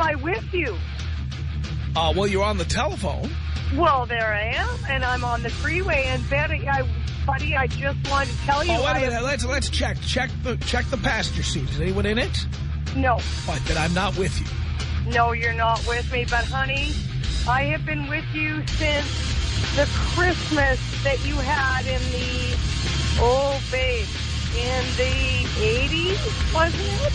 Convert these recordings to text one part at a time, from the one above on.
am I with you? Uh, well, you're on the telephone. Well, there I am, and I'm on the freeway. And Betty, I, buddy, I just wanted to tell you. Oh, wait a minute. Let's, let's check. Check the, check the passenger seat. Is anyone in it? No, But then I'm not with you. no, you're not with me. But honey, I have been with you since the Christmas that you had in the oh babe in the 80s, wasn't it?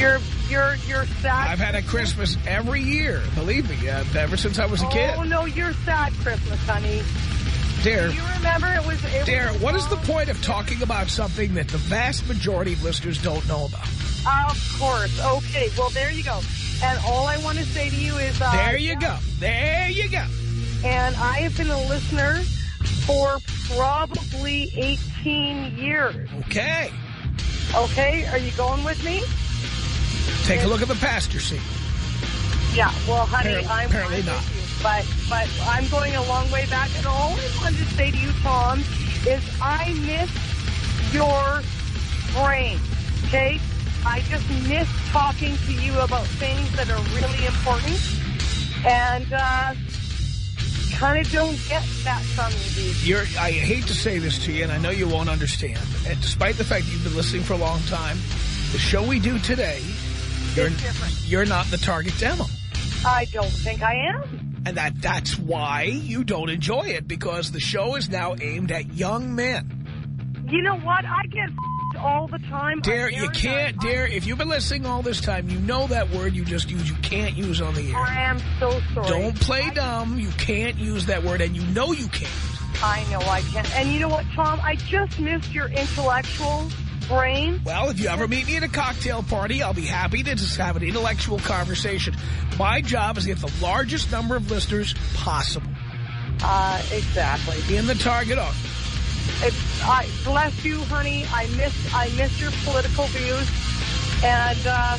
Your your your sad. I've had a Christmas every year. Believe me, uh, ever since I was a kid. Oh no, you're sad Christmas, honey. Dear, Do you remember it was? It dear, was what is the point of talking about something that the vast majority of listeners don't know about? Of course. Okay. Well, there you go. And all I want to say to you is, uh, There you go. There you go. And I have been a listener for probably 18 years. Okay. Okay. Are you going with me? Take a look at the passenger seat. Yeah. Well, honey, Apparently- I'm apparently not. you. But but I'm going a long way back, and all I wanted to say to you, Tom, is I miss your brain. Okay. I just miss talking to you about things that are really important, and uh, kind of don't get that from you. You're, I hate to say this to you, and I know you won't understand. And despite the fact that you've been listening for a long time, the show we do today, you're, you're not the target demo. I don't think I am. And that that's why you don't enjoy it, because the show is now aimed at young men. You know what? I get all the time. Dare, you can't, I- dare, if you've been listening all this time, you know that word you just used, you can't use on the air. I am so sorry. Don't play dumb. You can't use that word, and you know you can't. I know I can't. And you know what, Tom? I just missed your intellectual brain. Well, if you ever meet me at a cocktail party, I'll be happy to just have an intellectual conversation. My job is to get the largest number of listeners possible Uh, exactly. in the target audience. It's, I bless you, honey. I miss I miss your political views, and uh,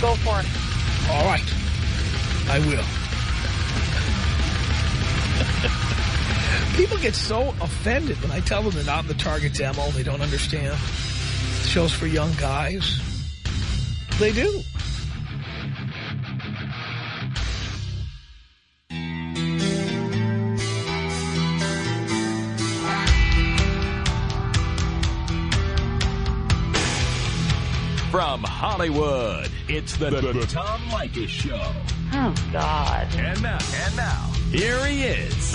go for it. All right. I will. Get so offended when I tell them they're not in the target demo. They don't understand. The show's for young guys. They do. From Hollywood, it's the, the, the Tom Leykis Show. Oh God. And now, and now, here he is,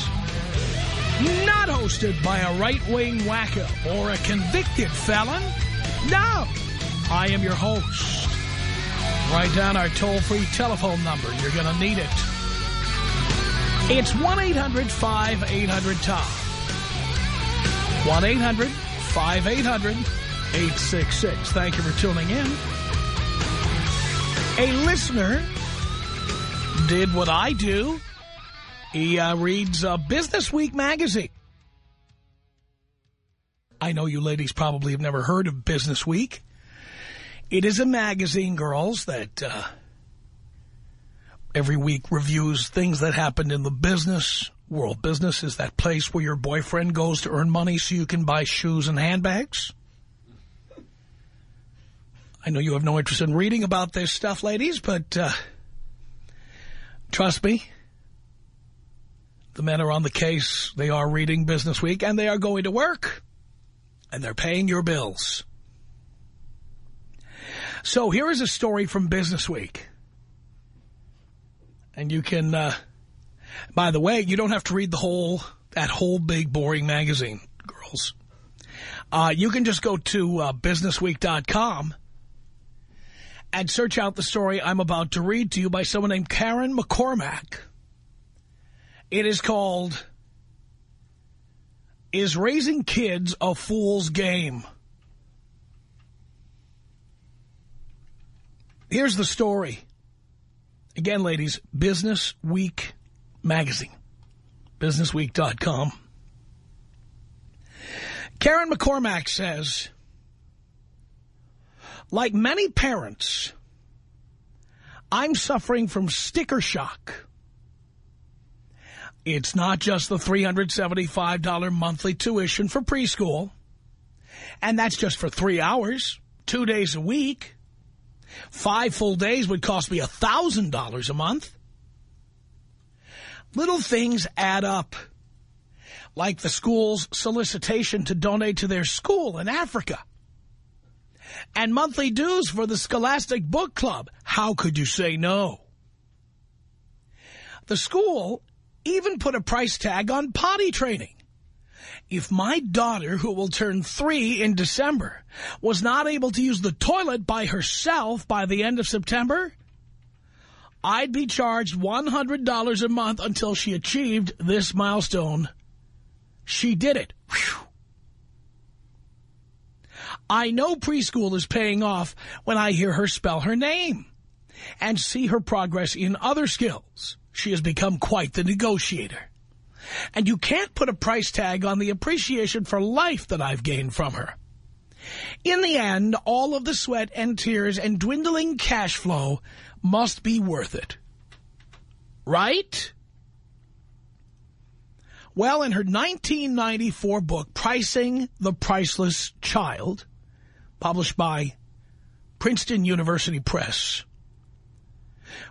not hosted by a right-wing wacko or a convicted felon. No, I am your host. Write down our toll-free telephone number. You're going to need it. It's 1-800-5800-TOM. 1-800-5800-866. Thank you for tuning in. A listener did what I do. He uh, reads uh, Business Week magazine. I know you ladies probably have never heard of Business Week. It is a magazine, girls, that uh, every week reviews things that happened in the business world. Business is that place where your boyfriend goes to earn money so you can buy shoes and handbags. I know you have no interest in reading about this stuff, ladies, but uh, trust me, the men are on the case. They are reading Business Week, and they are going to work, and they're paying your bills. So here is a story from Business Week. And you can, uh, by the way, you don't have to read the whole, that whole big boring magazine, girls. Uh, you can just go to uh, businessweek.com and search out the story I'm about to read to you by someone named Karen McCormack. It is called, Is Raising Kids a Fool's Game? Here's the story. Again, ladies, Business Week magazine, businessweek.com. Karen McCormack says, like many parents, I'm suffering from sticker shock. It's not just the $375 monthly tuition for preschool. And that's just for three hours, two days a week. Five full days would cost me $1,000 a month. Little things add up like the school's solicitation to donate to their school in Africa. And monthly dues for the Scholastic Book Club. How could you say no? The school even put a price tag on potty training. If my daughter, who will turn three in December, was not able to use the toilet by herself by the end of September, I'd be charged $100 a month until she achieved this milestone she did it. Whew. I know preschool is paying off when I hear her spell her name and see her progress in other skills. She has become quite the negotiator. And you can't put a price tag on the appreciation for life that I've gained from her. In the end, all of the sweat and tears and dwindling cash flow must be worth it. Right? Well, in her 1994 book, Pricing the Priceless Child, published by Princeton University Press,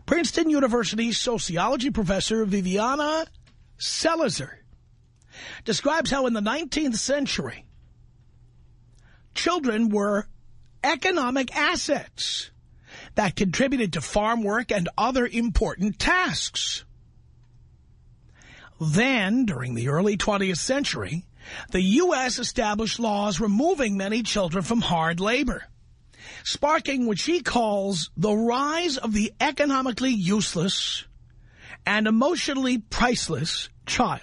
Princeton University sociology professor Viviana Zelizer describes how in the 19th century, children were economic assets that contributed to farm work and other important tasks. Then, during the early 20th century, the U.S. established laws removing many children from hard labor, sparking what she calls the rise of the economically useless and emotionally priceless child.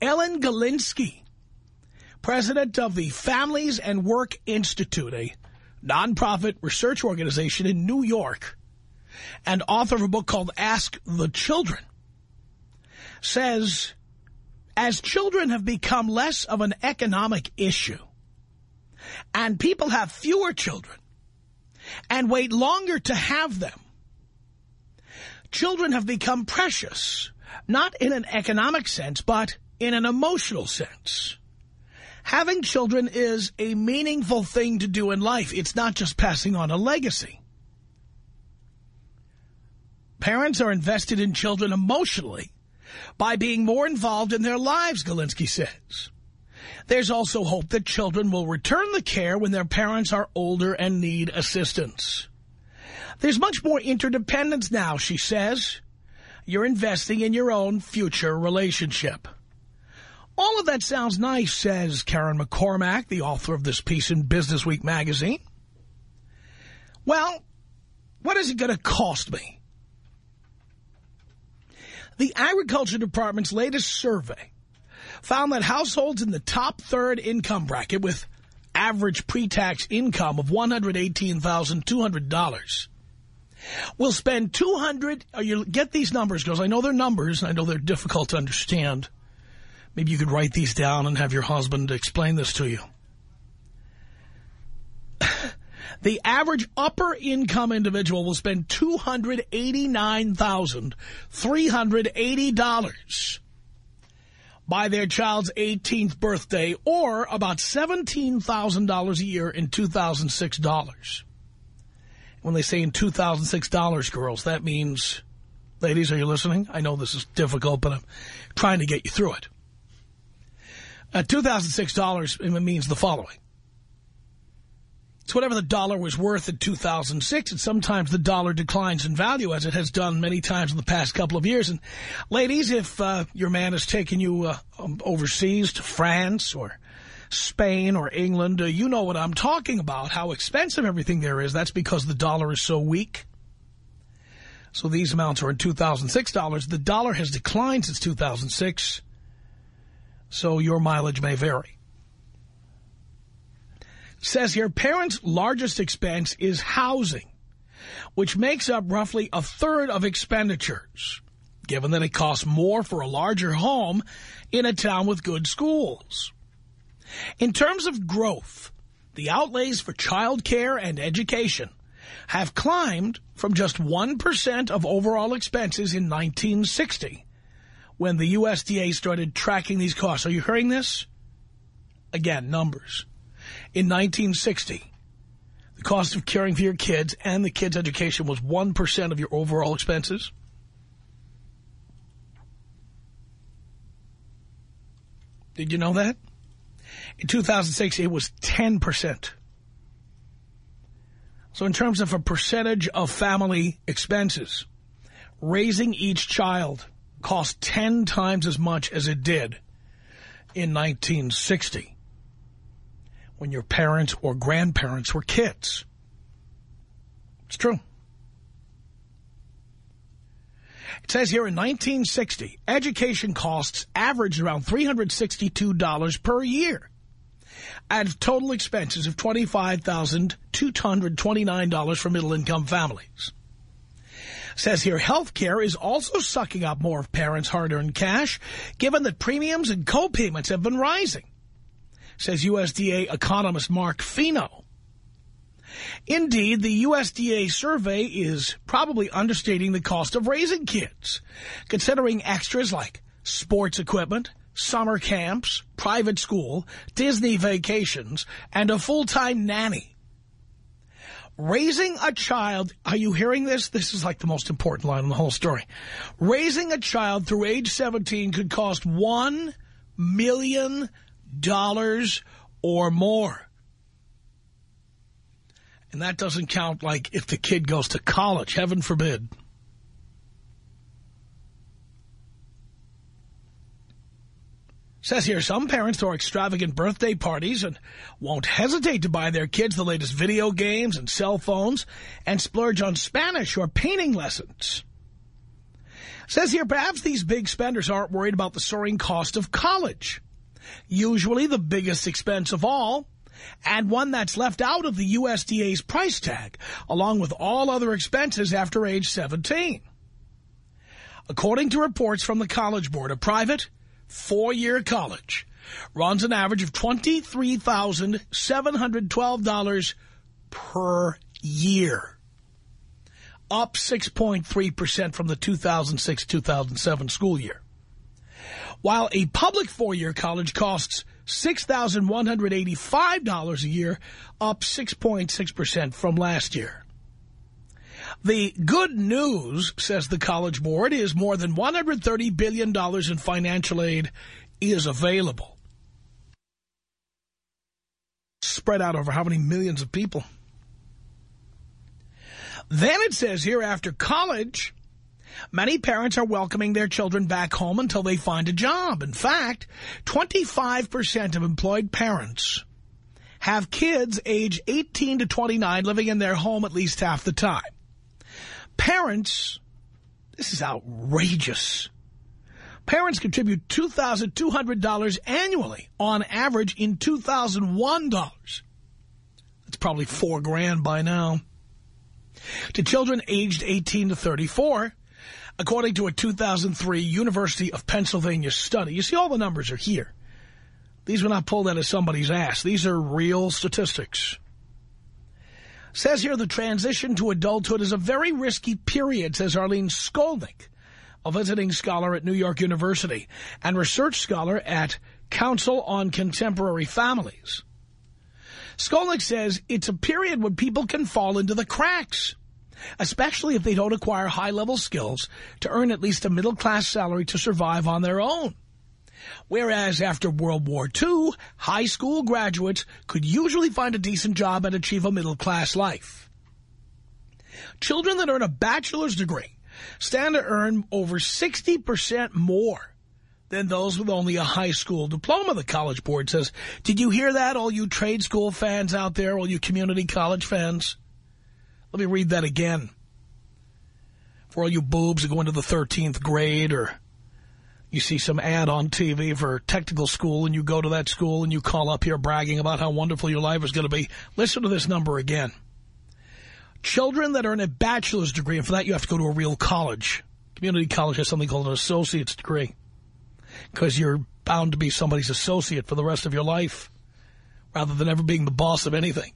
Ellen Galinsky, president of the Families and Work Institute, a nonprofit research organization in New York, and author of a book called Ask the Children, says, as children have become less of an economic issue, and people have fewer children, and wait longer to have them, children have become precious, not in an economic sense, but in an emotional sense. Having children is a meaningful thing to do in life. It's not just passing on a legacy. Parents are invested in children emotionally by being more involved in their lives, Galinsky says. There's also hope that children will return the care when their parents are older and need assistance. There's much more interdependence now, she says. You're investing in your own future relationship. All of that sounds nice, says Karen McCormack, the author of this piece in Business Week magazine. Well, what is it going to cost me? The Agriculture Department's latest survey found that households in the top third income bracket with average pre-tax income of $118,200 will spend 200 uh, you get these numbers because I know they're numbers and I know they're difficult to understand. Maybe you could write these down and have your husband explain this to you. the average upper income individual will spend $289,380 by their child's 18th birthday or about $17,000 a year in 2006 dollars. When they say in 2006 dollars, girls, that means, ladies, are you listening? I know this is difficult, but I'm trying to get you through it. At $2006, it means the following. It's whatever the dollar was worth in 2006, and sometimes the dollar declines in value, as it has done many times in the past couple of years. And ladies, if uh, your man has taken you uh, um, overseas to France or Spain or England, uh, you know what I'm talking about, how expensive everything there is. That's because the dollar is so weak. So these amounts are in 2006 dollars. The dollar has declined since 2006, so your mileage may vary says here, parents' largest expense is housing, which makes up roughly a third of expenditures, given that it costs more for a larger home in a town with good schools. In terms of growth, the outlays for child care and education have climbed from just 1% of overall expenses in 1960 when the USDA started tracking these costs. Are you hearing this? Again, numbers. In 1960, the cost of caring for your kids and the kids' education was 1% of your overall expenses. Did you know that? In 2006, it was 10%. So in terms of a percentage of family expenses, raising each child cost 10 times as much as it did in 1960 when your parents or grandparents were kids. It's true. It says here in 1960, education costs averaged around $362 per year at total expenses of $25,229 for middle-income families. Says here, health care is also sucking up more of parents' hard-earned cash, given that premiums and co-payments have been rising, says USDA economist Mark Lino. Indeed, the USDA survey is probably understating the cost of raising kids, considering extras like sports equipment, summer camps, private school, Disney vacations, and a full-time nanny. Raising a child, are you hearing this? This is like the most important line in the whole story. Raising a child through age 17 could cost $1 million or more. And that doesn't count like if the kid goes to college, heaven forbid. Says here, some parents throw extravagant birthday parties and won't hesitate to buy their kids the latest video games and cell phones and splurge on Spanish or painting lessons. Says here, perhaps these big spenders aren't worried about the soaring cost of college. Usually the biggest expense of all, and one that's left out of the USDA's price tag, along with all other expenses after age 17. According to reports from the College Board, a private four-year college runs an average of $23,712 per year, up 6.3% from the 2006-2007 school year. While a public four-year college costs $6,185 a year, up 6.6% from last year. The good news, says the College Board, is more than $130 billion in financial aid is available. Spread out over how many millions of people. Then it says here, after college, many parents are welcoming their children back home until they find a job. In fact, 25% of employed parents have kids age 18 to 29 living in their home at least half the time. Parents, this is outrageous. Parents contribute $2,200 annually on average in $2,001. That's probably four grand by now. To children aged 18 to 34, according to a 2003 University of Pennsylvania study. You see, all the numbers are here. These were not pulled out of somebody's ass. These are real statistics. Says here the transition to adulthood is a very risky period, says Arlene Skolnick, a visiting scholar at New York University and research scholar at Council on Contemporary Families. Skolnick says it's a period when people can fall into the cracks, especially if they don't acquire high-level skills to earn at least a middle-class salary to survive on their own. Whereas after World War II, high school graduates could usually find a decent job and achieve a middle-class life. Children that earn a bachelor's degree stand to earn over 60% more than those with only a high school diploma, the College Board says. Did you hear that, all you trade school fans out there, all you community college fans? Let me read that again. For all you boobs who go into the 13th grade or you see some ad on TV for technical school and you go to that school and you call up here bragging about how wonderful your life is going to be. Listen to this number again. Children that earn a bachelor's degree, and for that you have to go to a real college. Community college has something called an associate's degree because you're bound to be somebody's associate for the rest of your life rather than ever being the boss of anything.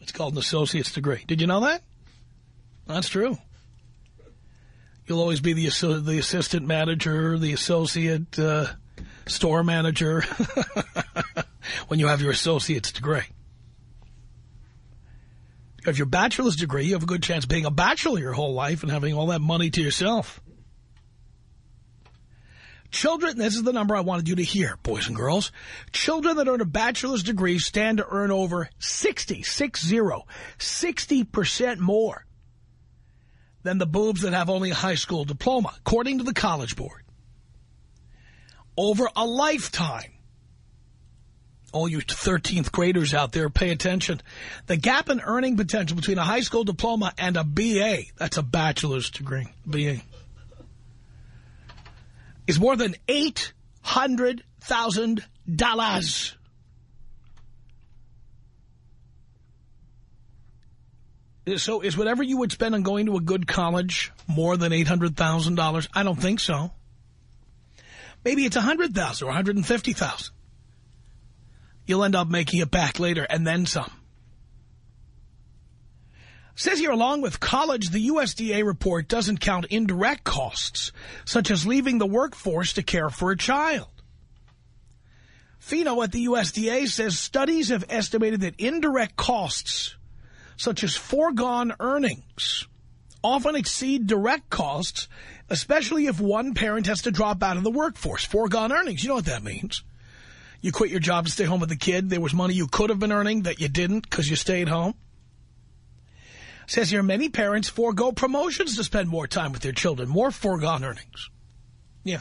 It's called an associate's degree. Did you know that? That's true. You'll always be the, the assistant manager, the associate uh, store manager when you have your associate's degree. If you have your bachelor's degree, you have a good chance of being a bachelor your whole life and having all that money to yourself. Children, this is the number I wanted you to hear, boys and girls. Children that earn a bachelor's degree stand to earn over 60, 60, 60% more than the boobs that have only a high school diploma, according to the College Board. Over a lifetime. All you 13th graders out there, pay attention. The gap in earning potential between a high school diploma and a BA, that's a bachelor's degree, BA is more than $800,000. So is whatever you would spend on going to a good college more than $800,000? I don't think so. Maybe it's 100,000 or 150,000. You'll end up making it back later and then some. Says here, along with college, the USDA report doesn't count indirect costs, such as leaving the workforce to care for a child. Lino at the USDA says studies have estimated that indirect costs, such as foregone earnings, often exceed direct costs, especially if one parent has to drop out of the workforce. Foregone earnings, you know what that means. You quit your job to stay home with the kid. There was money you could have been earning that you didn't because you stayed home. Says here, many parents forego promotions to spend more time with their children. More foregone earnings. Yeah.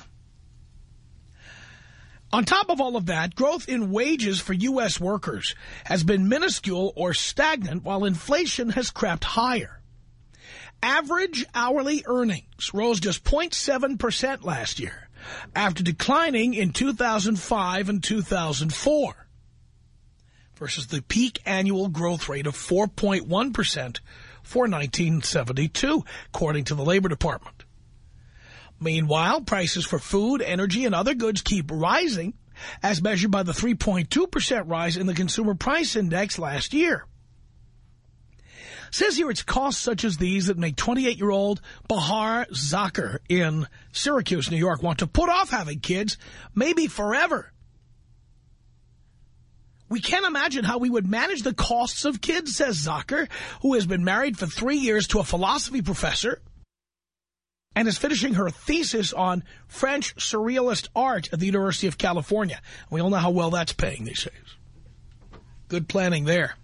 On top of all of that, growth in wages for U.S. workers has been minuscule or stagnant while inflation has crept higher. Average hourly earnings rose just 0.7% last year after declining in 2005 and 2004 versus the peak annual growth rate of 4.1% for 1972, according to the Labor Department. Meanwhile, prices for food, energy, and other goods keep rising, as measured by the 3.2% rise in the Consumer Price Index last year. Says here it's costs such as these that make 28-year-old Bahar Zakir in Syracuse, New York, want to put off having kids, maybe forever. We can't imagine how we would manage the costs of kids, says Zakir, who has been married for three years to a philosophy professor and is finishing her thesis on French Surrealist art at the University of California. We all know how well that's paying these days. Good planning there.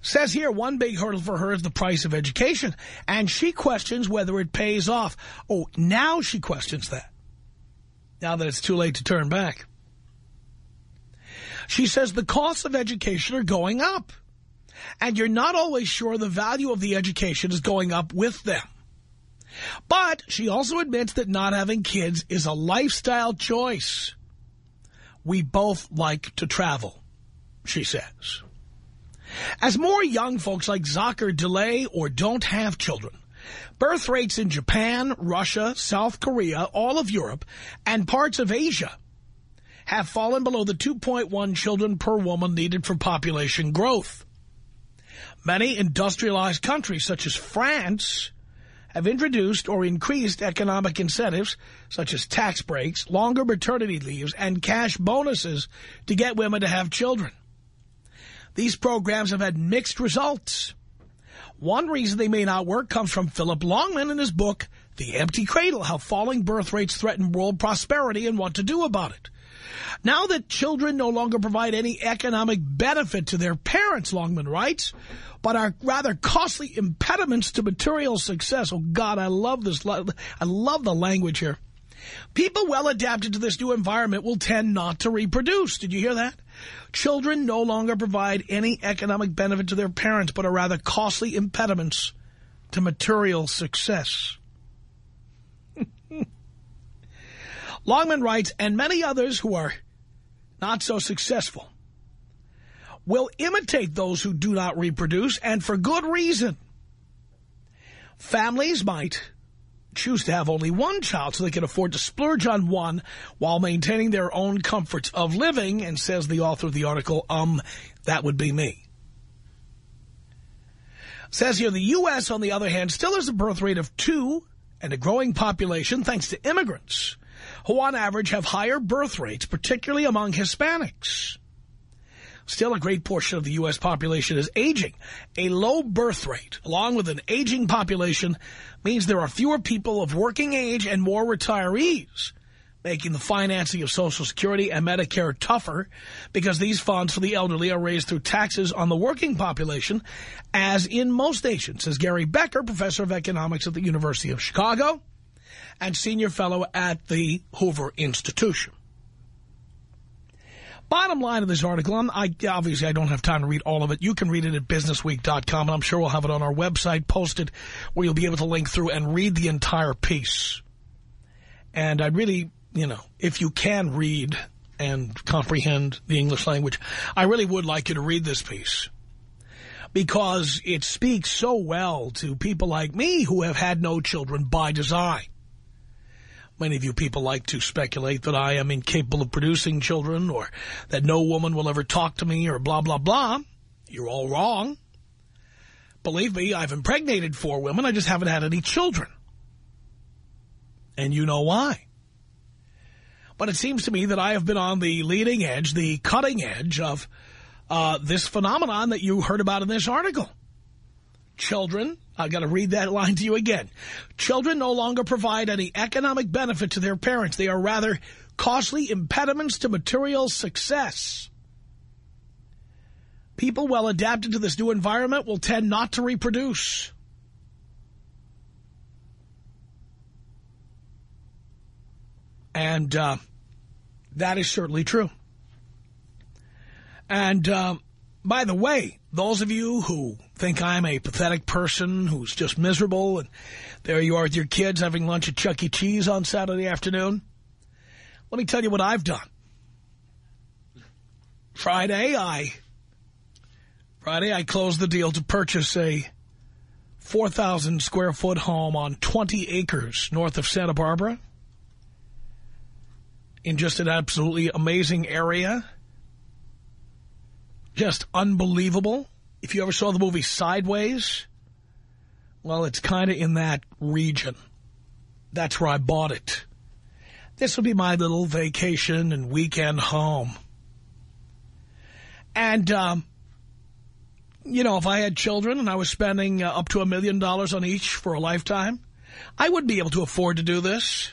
Says here, one big hurdle for her is the price of education, and she questions whether it pays off. Oh, now she questions that, now that it's too late to turn back. She says the costs of education are going up. And you're not always sure the value of the education is going up with them. But she also admits that not having kids is a lifestyle choice. We both like to travel, she says. As more young folks like Zakir delay or don't have children, birth rates in Japan, Russia, South Korea, all of Europe, and parts of Asia have fallen below the 2.1 children per woman needed for population growth. Many industrialized countries, such as France, have introduced or increased economic incentives, such as tax breaks, longer maternity leaves, and cash bonuses to get women to have children. These programs have had mixed results. One reason they may not work comes from Philip Longman in his book, The Empty Cradle, How Falling Birth Rates Threaten World Prosperity and What to Do About It. Now that children no longer provide any economic benefit to their parents, Longman writes, but are rather costly impediments to material success. Oh, God, I love this. I love the language here. People well adapted to this new environment will tend not to reproduce. Did you hear that? Children no longer provide any economic benefit to their parents, but are rather costly impediments to material success. Longman writes, and many others who are not so successful will imitate those who do not reproduce, and for good reason. Families might choose to have only one child so they can afford to splurge on one while maintaining their own comforts of living, and says the author of the article, um, that would be me. Says here, the U.S., on the other hand, still has a birth rate of two and a growing population thanks to immigrants who on average have higher birth rates, particularly among Hispanics. Still, a great portion of the U.S. population is aging. A low birth rate, along with an aging population, means there are fewer people of working age and more retirees, making the financing of Social Security and Medicare tougher because these funds for the elderly are raised through taxes on the working population, as in most nations, says Gary Becker, professor of economics at the University of Chicago and senior fellow at the Hoover Institution. Bottom line of this article, I, obviously I don't have time to read all of it. You can read it at businessweek.com, and I'm sure we'll have it on our website posted where you'll be able to link through and read the entire piece. And I really, you know, if you can read and comprehend the English language, I really would like you to read this piece. Because it speaks so well to people like me who have had no children by design. Many of you people like to speculate that I am incapable of producing children or that no woman will ever talk to me or blah, blah, blah. You're all wrong. Believe me, I've impregnated four women. I just haven't had any children. And you know why. But it seems to me that I have been on the leading edge, the cutting edge of uh, this phenomenon that you heard about in this article. Children I got to read that line to you again. Children no longer provide any economic benefit to their parents. They are rather costly impediments to material success. People well adapted to this new environment will tend not to reproduce. And uh, that is certainly true. And uh, by the way, those of you who think I'm a pathetic person who's just miserable and there you are with your kids having lunch at Chuck E. Cheese on Saturday afternoon, let me tell you what I've done. Friday, I Friday I closed the deal to purchase a 4,000 square foot home on 20 acres north of Santa Barbara in just an absolutely amazing area just unbelievable. If you ever saw the movie Sideways, well, it's kind of in that region. That's where I bought it. This will be my little vacation and weekend home. And, um, you know, if I had children and I was spending uh, up to a million dollars on each for a lifetime, I would be able to afford to do this.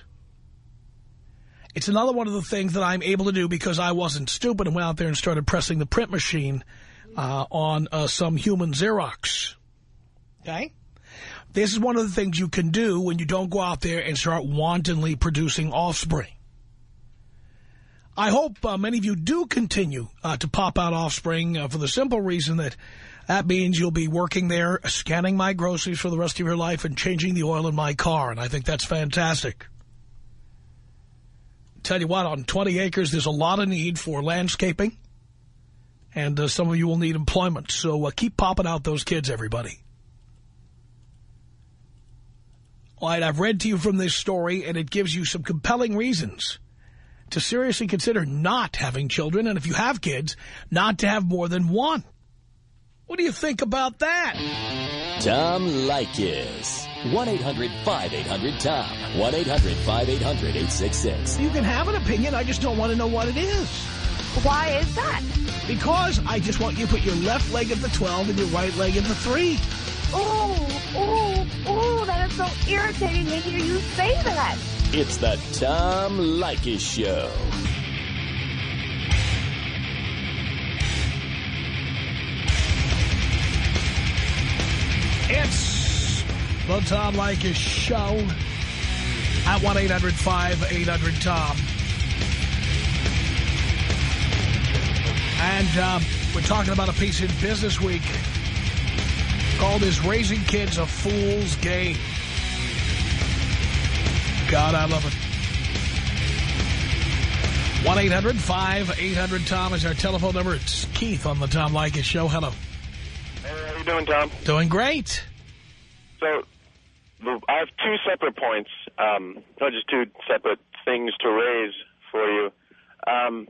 It's another one of the things that I'm able to do because I wasn't stupid and went out there and started pressing the print machine uh, on uh, some human Xerox. Okay? This is one of the things you can do when you don't go out there and start wantonly producing offspring. I hope uh, many of you do continue uh, to pop out offspring uh, for the simple reason that that means you'll be working there, scanning my groceries for the rest of your life and changing the oil in my car, and I think that's fantastic tell you what, on 20 acres, there's a lot of need for landscaping. And uh, some of you will need employment. So uh, keep popping out those kids, everybody. All right, I've read to you from this story, and it gives you some compelling reasons to seriously consider not having children. And if you have kids, not to have more than one. What do you think about that? Tom Leykis. 1-800-5800-TOM. 1-800-5800-866. You can have an opinion. I just don't want to know what it is. Why is that? Because I just want you to put your left leg at the 12 and your right leg at the 3. Oh, oh, oh, that is so irritating to hear you say that. It's the Tom Leykis Show. It's the Tom Leykis Show at 1-800-5800-TOM. And uh, we're talking about a piece in Business Week called Is Raising Kids a Fool's Game? God, I love it. 1-800-5800-TOM is our telephone number. It's Keith on the Tom Leykis Show. Hello. Hey, how you doing, Tom? Doing great. So, I have two separate points, um, not just two separate things to raise for you. Um,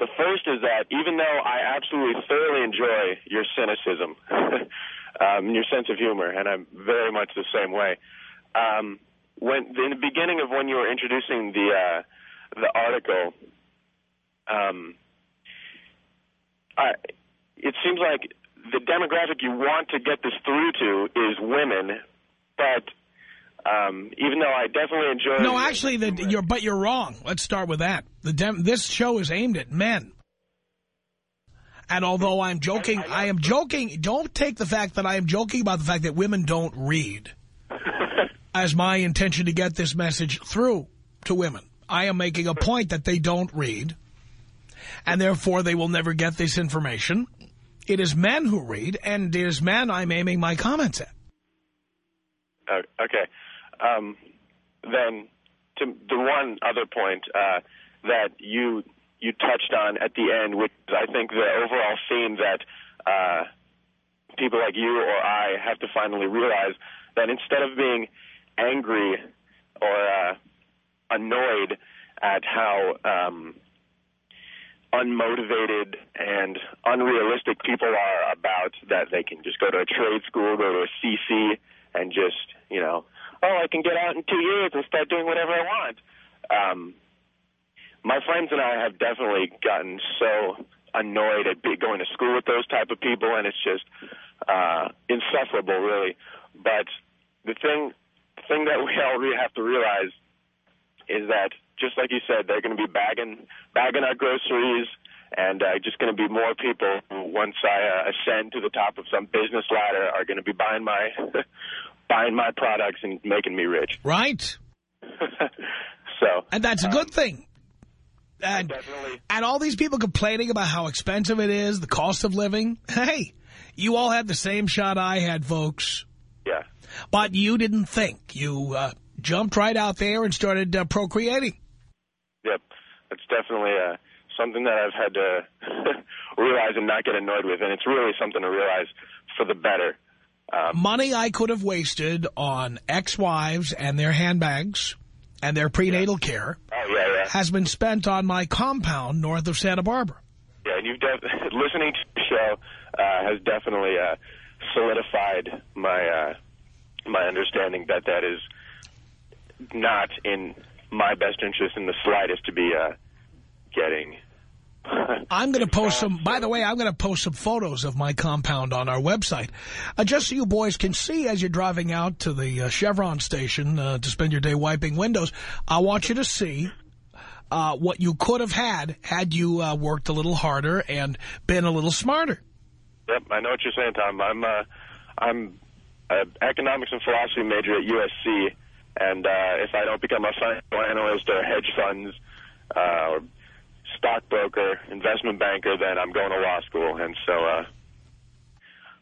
the first is that even though I absolutely thoroughly enjoy your cynicism, um, your sense of humor, and I'm very much the same way, um, when in the beginning of when you were introducing the uh, the article, um, I, it seems like the demographic you want to get this through to is women, but um, even though I definitely enjoy. No, actually, the, you're but you're wrong. Let's start with that. The dem this show is aimed at men. And although I'm joking, I, I am joking. Don't take the fact that I am joking about the fact that women don't read as my intention to get this message through to women. I am making a point that they don't read, and therefore they will never get this information. It is men who read, and it is men I'm aiming my comments at. Uh, okay. Um, then to the one other point uh, that you you touched on at the end, which I think the overall theme that uh, people like you or I have to finally realize that instead of being angry or uh, annoyed at how um, unmotivated and unrealistic people are about that they can just go to a trade school, go to a CC, and just, you know, oh, I can get out in two years and start doing whatever I want. Um, my friends and I have definitely gotten so annoyed at going to school with those type of people, and it's just uh, insufferable, really. But the thing, the thing that we all really have to realize is that, just like you said, they're going to be bagging bagging our groceries, and uh, just going to be more people once I uh, ascend to the top of some business ladder, are going to be buying my buying my products and making me rich. Right. so, and that's a good um, thing. And, and all these people complaining about how expensive it is, the cost of living. Hey, you all had the same shot I had, folks. Yeah. But you didn't think. You uh, jumped right out there and started uh, procreating. Yep. That's definitely uh, something that I've had to realize and not get annoyed with. And it's really something to realize for the better. Um, Money I could have wasted on ex-wives and their handbags and their prenatal yeah. care oh, yeah, yeah. has been spent on my compound north of Santa Barbara. Yeah, and you've listening to the show uh, has definitely uh, solidified my uh, my understanding that that is not in my best interest in the slightest to be uh, getting I'm going to post some, by the way, I'm going to post some photos of my compound on our website. Uh, just so you boys can see as you're driving out to the uh, Chevron station uh, to spend your day wiping windows, I want you to see uh, what you could have had had you uh, worked a little harder and been a little smarter. Yep, I know what you're saying, Tom. I'm, uh, I'm an economics and philosophy major at USC, and if I don't become a financial analyst or hedge funds or stockbroker, investment banker, then I'm going to law school. And so uh,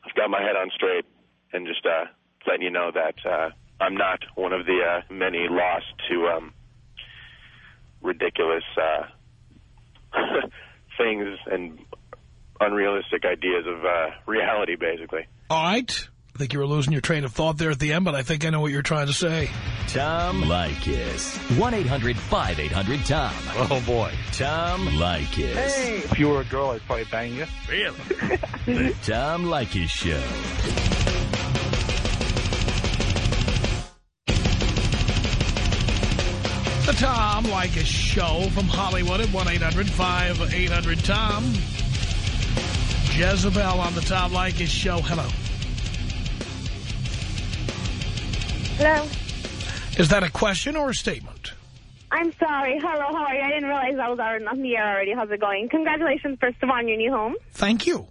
I've got my head on straight and just uh, letting you know that uh, I'm not one of the uh, many lost to um, ridiculous uh, things and unrealistic ideas of uh, reality, basically. All right. I think you were losing your train of thought there at the end, but I think I know what you're trying to say. Tom Leykis. 1-800-5800-TOM. Oh, boy. Tom Leykis. Hey. If you were a girl, I'd probably bang you. Really? the Tom Leykis Show. The Tom Leykis Show from Hollywood at 1-800-5800-TOM. Jezebel on the Tom Leykis Show. Hello. Hello? Is that a question or a statement? I'm sorry. Hello, how are you? I didn't realize I was on the air already. How's it going? Congratulations, first of all, on your new home. Thank you.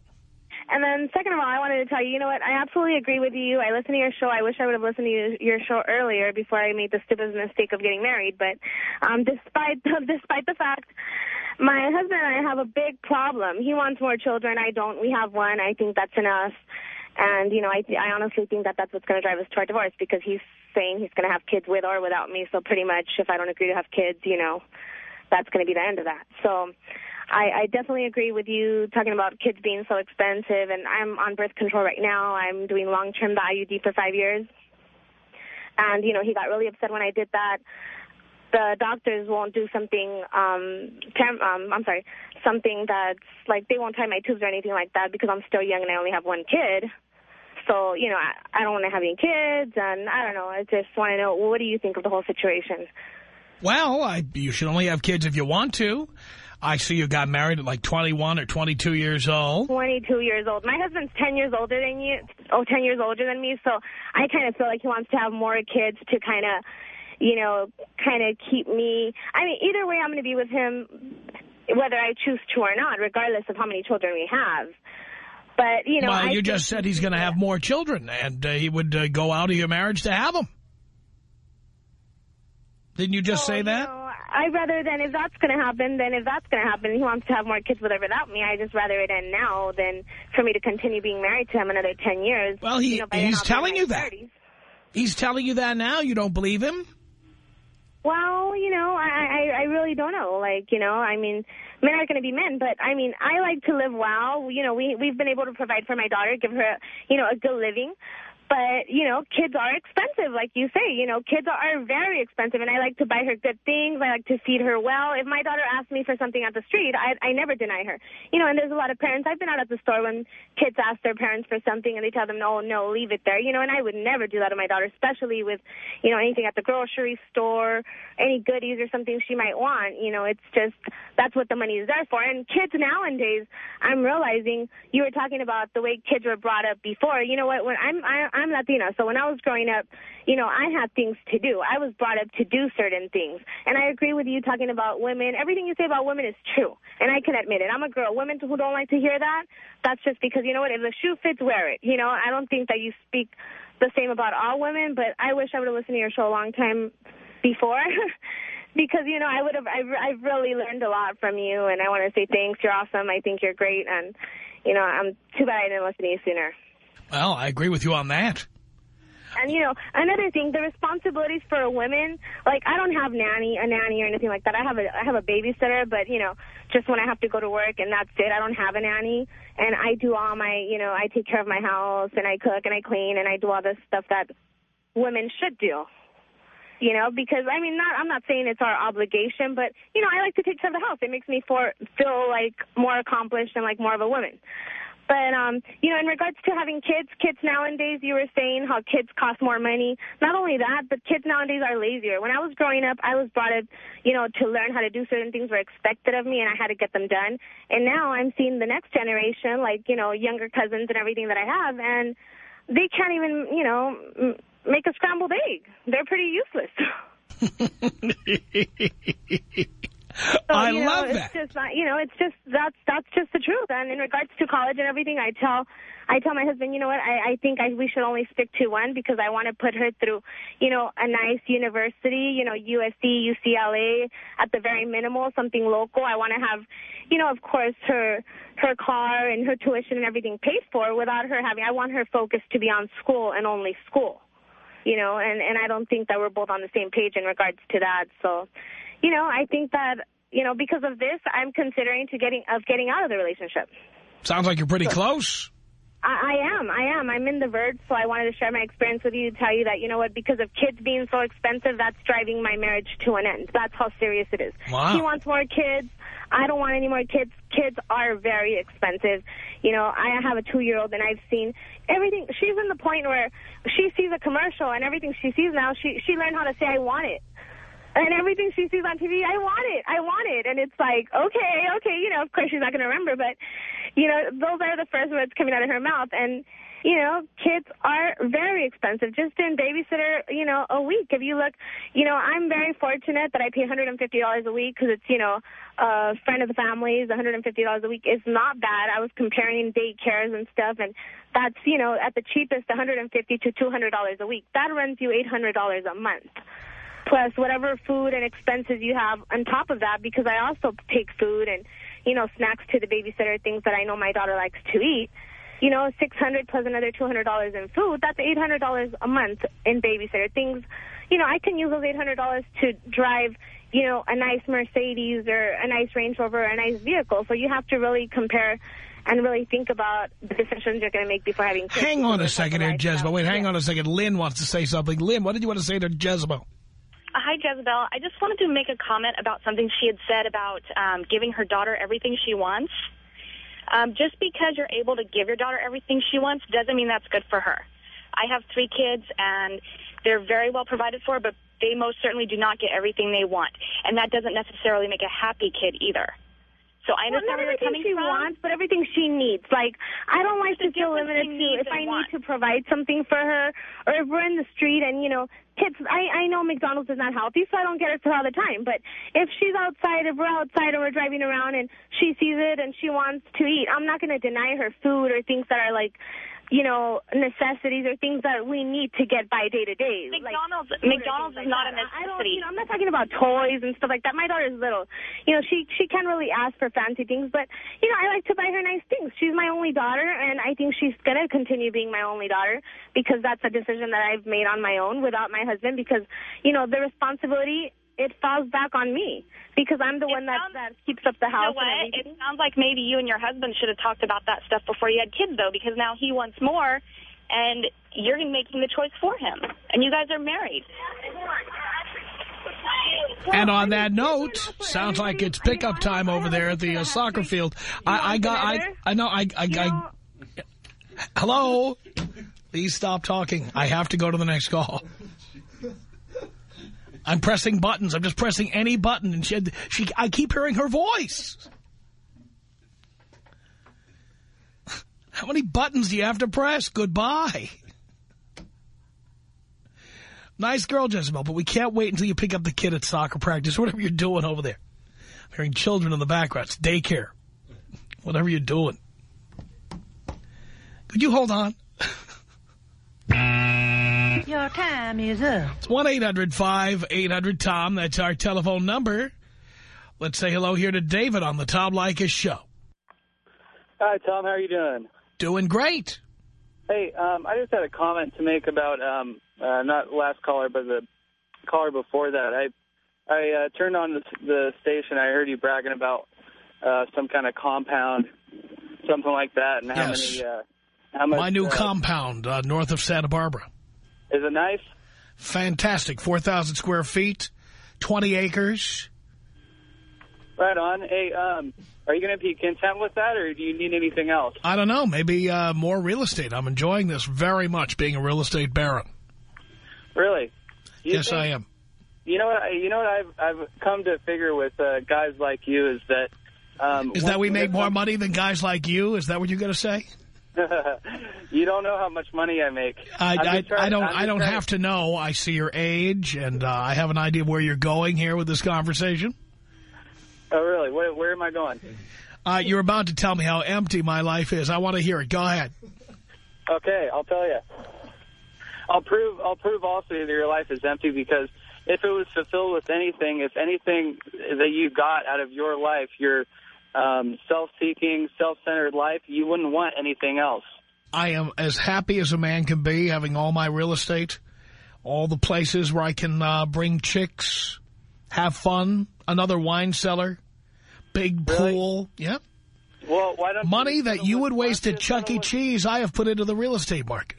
And then, second of all, I wanted to tell you, you know what? I absolutely agree with you. I listen to your show. I wish I would have listened to your show earlier before I made the stupid mistake of getting married. But um, despite despite the fact, my husband and I have a big problem. He wants more children. I don't. We have one. I think that's enough. And, you know, I, I honestly think that that's what's going to drive us to our divorce because he's saying he's going to have kids with or without me. So pretty much if I don't agree to have kids, you know, that's going to be the end of that. So I, I definitely agree with you talking about kids being so expensive, and I'm on birth control right now. I'm doing long-term the IUD for five years. And, you know, he got really upset when I did that. The doctors won't do something, um, tem um, I'm sorry, something that's like they won't tie my tubes or anything like that because I'm still young and I only have one kid. So, you know, I, I don't want to have any kids, and I don't know. I just want to know, what do you think of the whole situation? Well, I, you should only have kids if you want to. I see you got married at like 21 or 22 years old. 22 years old. My husband's 10 years older than you, oh, 10 years older than me, so I kind of feel like he wants to have more kids to kind of, you know, kind of keep me. I mean, either way, I'm going to be with him whether I choose to or not, regardless of how many children we have. But, you know, Well, I you just said he's going to have more children, and uh, he would uh, go out of your marriage to have them. Didn't you just So, say that? know, I'd rather than if that's going to happen, then if that's going to happen, he wants to have more kids with or without me. I just rather it end now than for me to continue being married to him another 10 years. Well, he- you know, he's I'll be in telling you that. 30s. He's telling you that now. You don't believe him? Well, you know, I, I I really don't know. Like, you know, I mean, men are going to be men, but I mean, I like to live well. You know, we we've been able to provide for my daughter, give her, you know, a good living. But, you know, kids are expensive, like you say. You know, kids are very expensive, and I like to buy her good things. I like to feed her well. If my daughter asks me for something at the street, I, I never deny her. You know, and there's a lot of parents. I've been out at the store when kids ask their parents for something, and they tell them, no, no, leave it there. You know, and I would never do that to my daughter, especially with, you know, anything at the grocery store, any goodies or something she might want. You know, it's just, that's what the money is there for. And kids nowadays, I'm realizing, you were talking about the way kids were brought up before. You know what, when I'm, I, I'm Latina, so when I was growing up, you know, I had things to do. I was brought up to do certain things. And I agree with you talking about women. Everything you say about women is true. And I can admit it. I'm a girl. Women who don't like to hear that, that's just because, you know what, if the shoe fits, wear it. You know, I don't think that you speak the same about all women, but I wish I would have listened to your show a long time before. because, you know, I would have, I've, I've really learned a lot from you, and I want to say thanks. You're awesome. I think you're great, and, you know, I'm too bad I didn't listen to you sooner. Well, I agree with you on that. And, you know, another thing, the responsibilities for a woman, like, I don't have nanny, a nanny or anything like that. I have a, I have a babysitter, but, you know, just when I have to go to work and that's it. I don't have a nanny. And I do all my, you know, I take care of my house and I cook and I clean and I do all this stuff that women should do. You know, because, I mean, not I'm not saying it's our obligation, but, you know, I like to take care of the house. It makes me for, feel, like, more accomplished and, like, more of a woman. But, um, you know, in regards to having kids, kids nowadays, you were saying how kids cost more money. Not only that, but kids nowadays are lazier. When I was growing up, I was brought up, you know, to learn how to do certain things were expected of me, and I had to get them done. And now I'm seeing the next generation, like, you know, younger cousins and everything that I have, and they can't even, you know, make a scrambled egg. They're pretty useless. So, I you know, love it's that. Just not, you know, it's just that's that's just the truth. And in regards to college and everything, I tell I tell my husband, you know what, I, I think I, we should only stick to one because I want to put her through, you know, a nice university, you know, USC, UCLA, at the very minimal, something local. I want to have, you know, of course, her her car and her tuition and everything paid for without her having. I want her focus to be on school and only school you know, and, and I don't think that we're both on the same page in regards to that. So, you know, I think that, you know, because of this, I'm considering to getting of getting out of the relationship. Sounds like you're pretty close. I, I am. I am. I'm in the verge, so I wanted to share my experience with you to tell you that, you know what, because of kids being so expensive, that's driving my marriage to an end. That's how serious it is. Wow. He wants more kids. I don't want any more kids. Kids are very expensive. You know, I have a two-year-old, and I've seen everything. She's in the point where she sees a commercial, and everything she sees now, she, she learned how to say, I want it. And everything she sees on TV, I want it, I want it. And it's like, okay, okay, you know, of course she's not going to remember, but, you know, those are the first words coming out of her mouth. And, you know, kids are very expensive. Just in babysitter, you know, a week. If you look, you know, I'm very fortunate that I pay $150 a week because it's, you know, a friend of the family's $150 a week is not bad. I was comparing daycares and stuff, and that's, you know, at the cheapest, $150 to $200 a week. That runs you $800 a month plus whatever food and expenses you have on top of that because I also take food and, you know, snacks to the babysitter, things that I know my daughter likes to eat. You know, 600 plus another $200 in food, that's $800 a month in babysitter. Things, you know, I can use those $800 to drive, you know, a nice Mercedes or a nice Range Rover or a nice vehicle. So you have to really compare and really think about the decisions you're going to make before having kids. Hang on a second here. Jezebel. Wait, hang Yeah. on a second. Lynn wants to say something. Lynn, what did you want to say to Jezebel? Hi, Jezebel. I just wanted to make a comment about something she had said about um, giving her daughter everything she wants. Um, just because you're able to give your daughter everything she wants doesn't mean that's good for her. I have three kids, and they're very well provided for, but they most certainly do not get everything they want. And that doesn't necessarily make a happy kid either. So I Well, understand not where you're everything coming she from. wants, but everything she needs. Like, I don't like to feel limited to if I need to provide something for her, or if we're in the street and, you know, kids, I, I know McDonald's is not healthy, so I don't get it for all the time. But if she's outside, if we're outside and we're driving around and she sees it and she wants to eat, I'm not going to deny her food or things that are like, you know, necessities or things that we need to get by day to day. McDonald's, or McDonald's is like not a that. I don't, necessity. you know, I'm not talking about toys and stuff like that. My daughter's little. You know, she she can't really ask for fancy things, but you know, I like to buy her nice things. She's my only daughter, and I think she's gonna continue being my only daughter because that's a decision that I've made on my own without my husband. Because you know, the responsibility it falls back on me because I'm the It one that sounds- that keeps up the You know house what? and It sounds like maybe you and your husband should have talked about that stuff before you had kids, though, because now he wants more, and you're making the choice for him. And you guys are married. And on that note, sounds like it's pickup time over there at the uh, soccer field. I, I got, I, I know, I, I, You I, hello? Please stop talking. I have to go to the next call. I'm pressing buttons. I'm just pressing any button, and she, she, I keep hearing her voice. How many buttons do you have to press? Goodbye. Nice girl, Jezebel, but we can't wait until you pick up the kid at soccer practice, whatever you're doing over there. I'm hearing children in the background. It's daycare. Whatever you're doing. Could you hold on? Your time is up. It's 1-800-5800-TOM. That's our telephone number. Let's say hello here to David on the Tom Leykis Show. Hi, Tom. How are you doing? Doing great. Hey, um, I just had a comment to make about um, uh, not last caller, but the caller before that. I I uh, turned on the, the station. I heard you bragging about uh, some kind of compound, something like that, and how Yes. many. Uh, how much? My new uh, compound uh, north of Santa Barbara. Is it nice? Fantastic. 4,000 square feet, 20 acres. Right on. Hey, um, are you going to be content with that, or do you need anything else? I don't know, maybe uh, more real estate. I'm enjoying this very much, being a real estate baron. Really? You Yes, think- I am. You know what? I- You know what I've I've come to figure with uh, guys like you is that. Um, Is that we make more money than guys like you? Is that what you're going to say? you don't know how much money I make. I, I, I don't. I don't have to know. I see your age, and uh, I have an idea where you're going here with this conversation. Oh, really? Where, where am I going? Uh, you're about to tell me how empty my life is. I want to hear it. Go ahead. Okay, I'll tell you. I'll prove. I'll prove also that your life is empty because if it was fulfilled with anything, if anything that you got out of your life, your um, self-seeking, self-centered life, you wouldn't want anything else. I am as happy as a man can be, having all my real estate, all the places where I can uh, bring chicks, have fun, another wine cellar, big Really? pool. Yep. Well, why don't Money that you would waste at Chuck E. Cheese, I have put into the real estate market.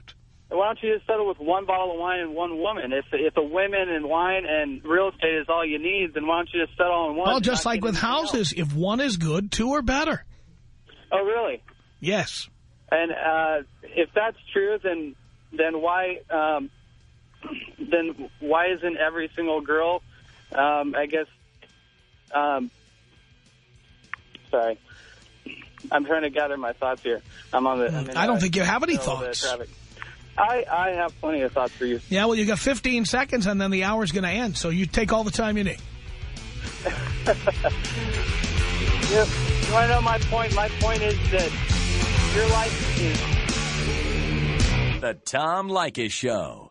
Why don't you just settle with one bottle of wine and one woman? If if a women and wine and real estate is all you need, then why don't you just settle on one? Well, just like with anything else? houses, if one is good, two are better. Oh, really? Yes. And uh, if that's true, then then why um, then why isn't every single girl? Um, I guess. Um, sorry, I'm trying to gather my thoughts here. I'm on the. I'm I don't think you have any thoughts. Traffic. I I have plenty of thoughts for you. Yeah, well, you got 15 seconds, and then the hour's going to end, so you take all the time you need. Yep. You want to know my point? My point is that your life is The Tom Leykis Show.